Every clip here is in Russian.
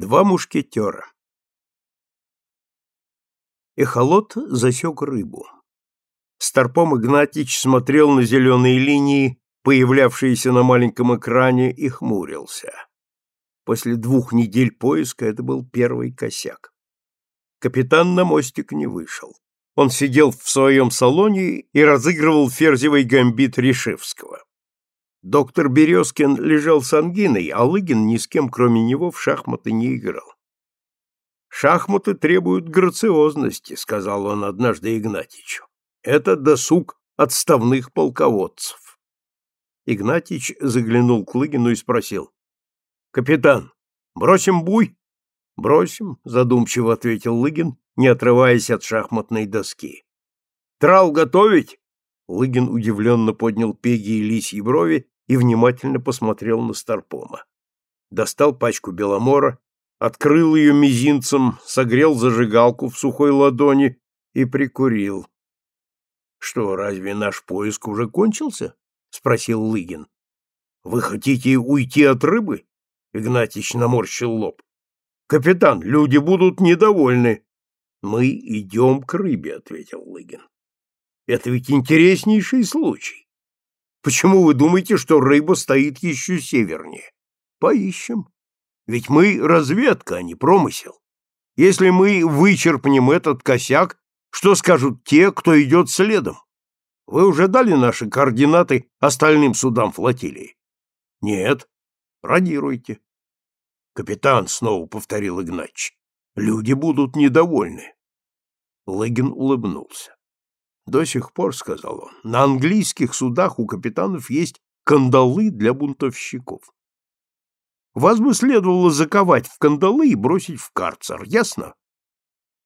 Два мушкетера. Эхолот засек рыбу. Старпом Игнатьич смотрел на зеленые линии, появлявшиеся на маленьком экране, и хмурился. После двух недель поиска это был первый косяк. Капитан на мостик не вышел. Он сидел в своем салоне и разыгрывал ферзевый гамбит Решевского. Доктор Березкин лежал с ангиной, а Лыгин ни с кем, кроме него, в шахматы не играл. «Шахматы требуют грациозности», — сказал он однажды Игнатичу. «Это досуг отставных полководцев». Игнатич заглянул к Лыгину и спросил. «Капитан, бросим буй?» «Бросим», — задумчиво ответил Лыгин, не отрываясь от шахматной доски. «Трал готовить?» Лыгин удивленно поднял пеги и лисьи брови и внимательно посмотрел на Старпома. Достал пачку беломора, открыл ее мизинцем, согрел зажигалку в сухой ладони и прикурил. — Что, разве наш поиск уже кончился? — спросил Лыгин. — Вы хотите уйти от рыбы? — Игнатьич наморщил лоб. — Капитан, люди будут недовольны. — Мы идем к рыбе, — ответил Лыгин. Это ведь интереснейший случай. Почему вы думаете, что рыба стоит еще севернее? Поищем. Ведь мы разведка, а не промысел. Если мы вычерпнем этот косяк, что скажут те, кто идет следом? Вы уже дали наши координаты остальным судам флотилии? Нет. Радируйте. Капитан, снова повторил Игнач, люди будут недовольны. Лыгин улыбнулся. До сих пор, — сказал он, — на английских судах у капитанов есть кандалы для бунтовщиков. Вас бы следовало заковать в кандалы и бросить в карцер, ясно?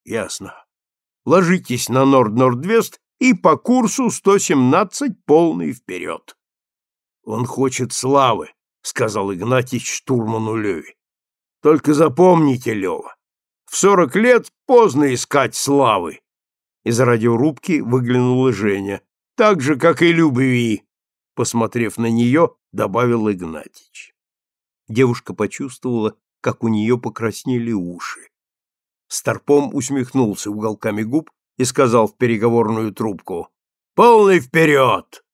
Ясно. Ложитесь на Норд-Норд-Вест и по курсу 117 полный вперед. Он хочет славы, — сказал Игнатьич штурману Леве. Только запомните, Лева, в сорок лет поздно искать славы, из радиорубки выглянула Женя. «Так же, как и любви!» Посмотрев на нее, добавил Игнатич. Девушка почувствовала, как у нее покраснели уши. Старпом усмехнулся уголками губ и сказал в переговорную трубку «Полный вперед!»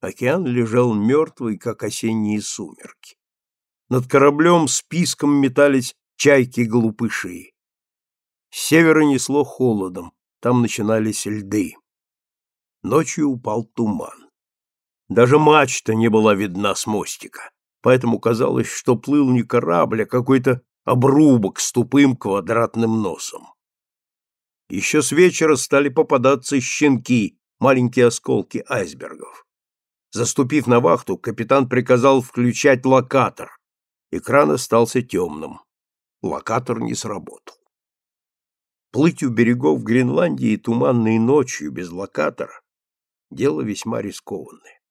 Океан лежал мертвый, как осенние сумерки. Над кораблем списком метались чайки-глупыши. С севера несло холодом, там начинались льды. Ночью упал туман. Даже мачта не была видна с мостика, поэтому казалось, что плыл не корабль, а какой-то обрубок с тупым квадратным носом. Еще с вечера стали попадаться щенки, маленькие осколки айсбергов. Заступив на вахту, капитан приказал включать локатор. Экран остался темным. Локатор не сработал. Плыть у берегов Гренландии туманной ночью без локатора — дело весьма рискованное.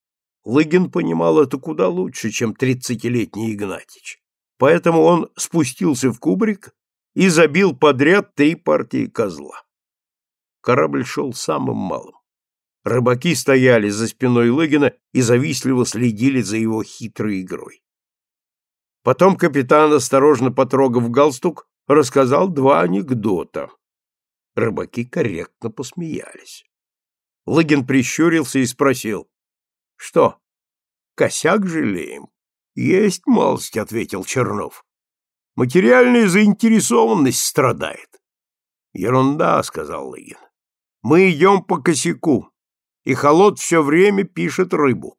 Лыгин понимал это куда лучше, чем тридцатилетний Игнатич. Поэтому он спустился в кубрик и забил подряд три партии козла. Корабль шел самым малым. Рыбаки стояли за спиной Лыгина и завистливо следили за его хитрой игрой. Потом капитан, осторожно потрогав галстук, рассказал два анекдота. Рыбаки корректно посмеялись. Лыгин прищурился и спросил. — Что, косяк жалеем? — Есть малость, — ответил Чернов. — Материальная заинтересованность страдает. — Ерунда, — сказал Лыгин. — Мы идем по косяку, и холод все время пишет рыбу.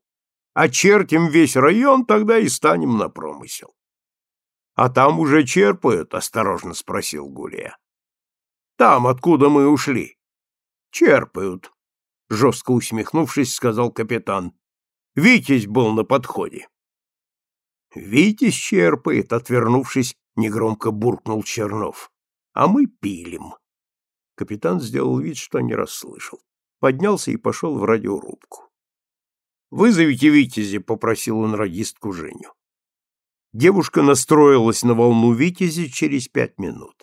Очертим весь район, тогда и станем на промысел. — А там уже черпают? — осторожно спросил Гулия. Там, откуда мы ушли. Черпают, жестко усмехнувшись, сказал капитан. Витязь был на подходе. Витязь черпает, отвернувшись, негромко буркнул Чернов. А мы пилим. Капитан сделал вид, что не расслышал. Поднялся и пошел в радиорубку. «Вызовите Витязи», — попросил он радистку Женю. Девушка настроилась на волну Витязи через пять минут.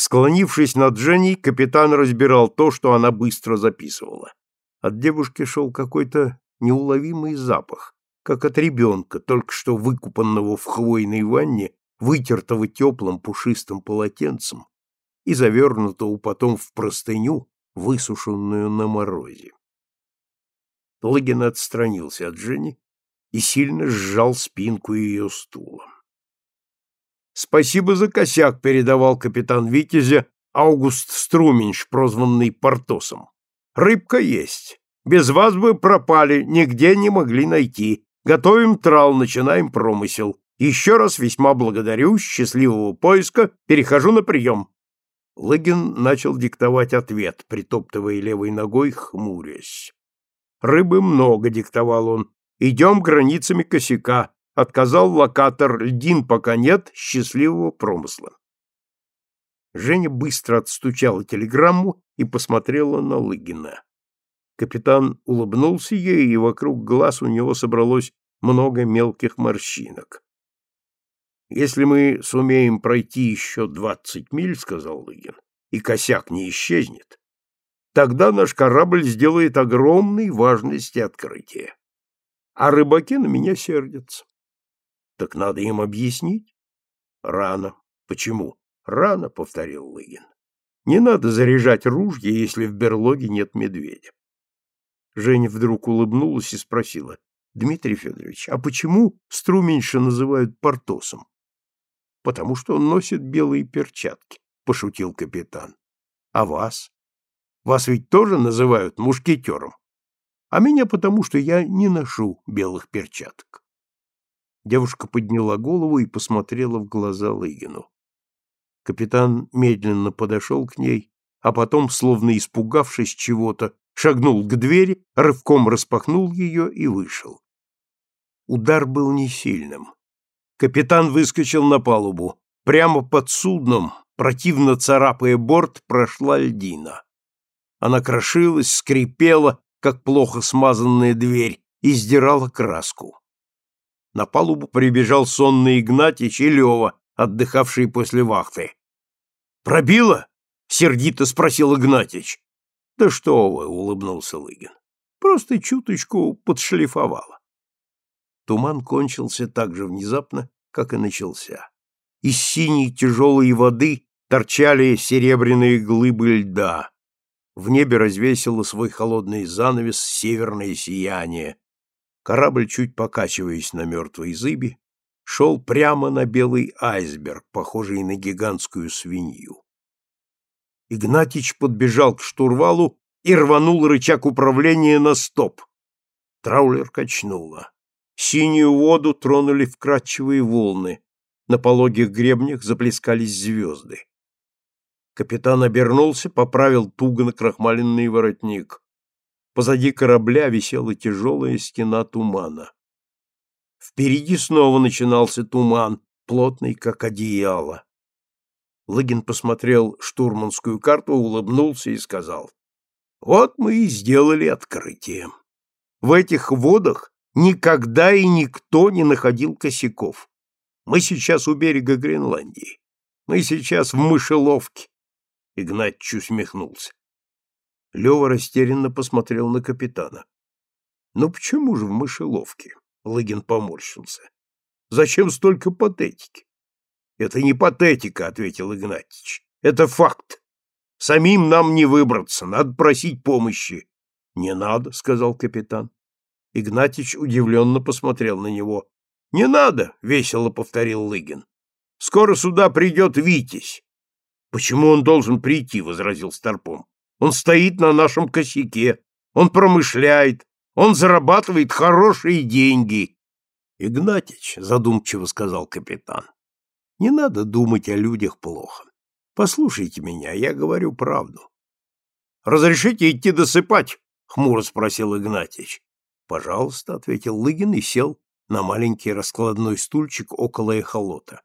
Склонившись над Женей, капитан разбирал то, что она быстро записывала. От девушки шел какой-то неуловимый запах, как от ребенка, только что выкупанного в хвойной ванне вытертого теплым пушистым полотенцем и завернутого потом в простыню, высушенную на морозе. Логин отстранился от Жени и сильно сжал спинку ее стула. «Спасибо за косяк», — передавал капитан Витязя Аугуст Струменьш, прозванный Портосом. «Рыбка есть. Без вас бы пропали, нигде не могли найти. Готовим трал, начинаем промысел. Еще раз весьма благодарю, счастливого поиска, перехожу на прием». Лыгин начал диктовать ответ, притоптывая левой ногой, хмурясь. «Рыбы много», — диктовал он. «Идем границами косяка. Отказал локатор, льдин пока нет, счастливого промысла». Женя быстро отстучала телеграмму и посмотрела на Лыгина. Капитан улыбнулся ей, и вокруг глаз у него собралось много мелких морщинок. «Если мы сумеем пройти еще двадцать миль, — сказал Лыгин, — и косяк не исчезнет, тогда наш корабль сделает огромной важности открытие. А рыбаки на меня сердятся. Так надо им объяснить. Рано. Почему? Рано, — повторил Лыгин. Не надо заряжать ружья, если в берлоге нет медведя. Женя вдруг улыбнулась и спросила. — Дмитрий Федорович, а почему Струменьша называют Портосом? — Потому что он носит белые перчатки, — пошутил капитан. — А вас? Вас ведь тоже называют мушкетером? А меня потому, что я не ношу белых перчаток. Девушка подняла голову и посмотрела в глаза Лыгину. Капитан медленно подошел к ней, а потом, словно испугавшись чего-то, шагнул к двери, рывком распахнул ее и вышел. Удар был не сильным. Капитан выскочил на палубу. Прямо под судном, противно царапая борт, прошла льдина. Она крошилась, скрипела, как плохо смазанная дверь, и сдирала краску. На палубу прибежал сонный Игнатьич и Лева, отдыхавшие после вахты. Пробило? сердито спросил Игнатьич. Да что вы, улыбнулся Лыгин. Просто чуточку подшлифовало. Туман кончился так же внезапно, как и начался. Из синей тяжелой воды торчали серебряные глыбы льда. В небе развесило свой холодный занавес северное сияние. Корабль, чуть покачиваясь на мертвой зыбе, шел прямо на белый айсберг, похожий на гигантскую свинью. Игнатич подбежал к штурвалу и рванул рычаг управления на стоп. Траулер качнуло. Синюю воду тронули вкрадчивые волны. На пологих гребнях заплескались звезды. Капитан обернулся, поправил туго накрахмаленный воротник. Позади корабля висела тяжелая стена тумана. Впереди снова начинался туман, плотный, как одеяло. Лыгин посмотрел штурманскую карту, улыбнулся и сказал, «Вот мы и сделали открытие. В этих водах никогда и никто не находил косяков. Мы сейчас у берега Гренландии. Мы сейчас в мышеловке». Игнатьич усмехнулся. Лева растерянно посмотрел на капитана. «Ну почему же в мышеловке?» Лыгин поморщился. Зачем столько патетики? Это не патетика, ответил Игнатьич. Это факт. Самим нам не выбраться, надо просить помощи. Не надо, сказал капитан. Игнатьич удивленно посмотрел на него. Не надо, весело повторил Лыгин. Скоро сюда придет Витязь. Почему он должен прийти, возразил Старпом. Он стоит на нашем косяке, он промышляет, он зарабатывает хорошие деньги. Игнатич, задумчиво сказал капитан, не надо думать о людях плохо. Послушайте меня, я говорю правду. Разрешите идти досыпать? Хмуро спросил Игнатич. Пожалуйста, ответил Лыгин и сел на маленький раскладной стульчик около эхолота.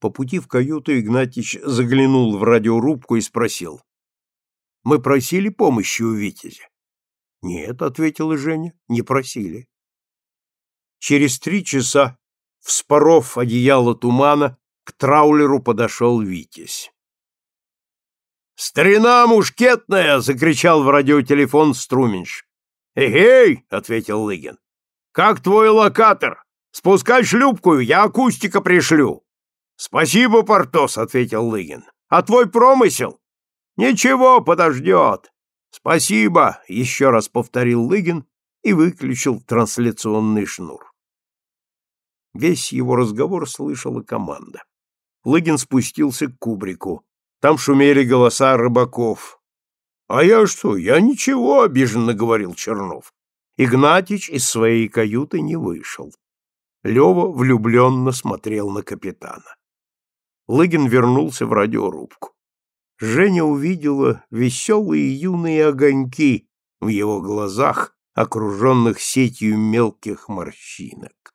По пути в каюту Игнатич заглянул в радиорубку и спросил. «Мы просили помощи у Витязя?» Нет, ответила Женя, не просили. Через три часа, вспоров одеяло тумана, к траулеру подошел Витязь. «Старина мушкетная!» — закричал в радиотелефон Струменьш. «Эгей!» — ответил Лыгин. «Как твой локатор? Спускай шлюпку, я акустика пришлю. Спасибо, Портос, ответил Лыгин. А твой промысел? Ничего, подождет. Спасибо, еще раз повторил Лыгин и выключил трансляционный шнур. Весь его разговор слышала команда. Лыгин спустился к кубрику. Там шумели голоса рыбаков. — А я что, я ничего, — обиженно говорил Чернов. Игнатич из своей каюты не вышел. Лева влюбленно смотрел на капитана. Лыгин вернулся в радиорубку. Женя увидела веселые юные огоньки в его глазах, окруженных сетью мелких морщинок.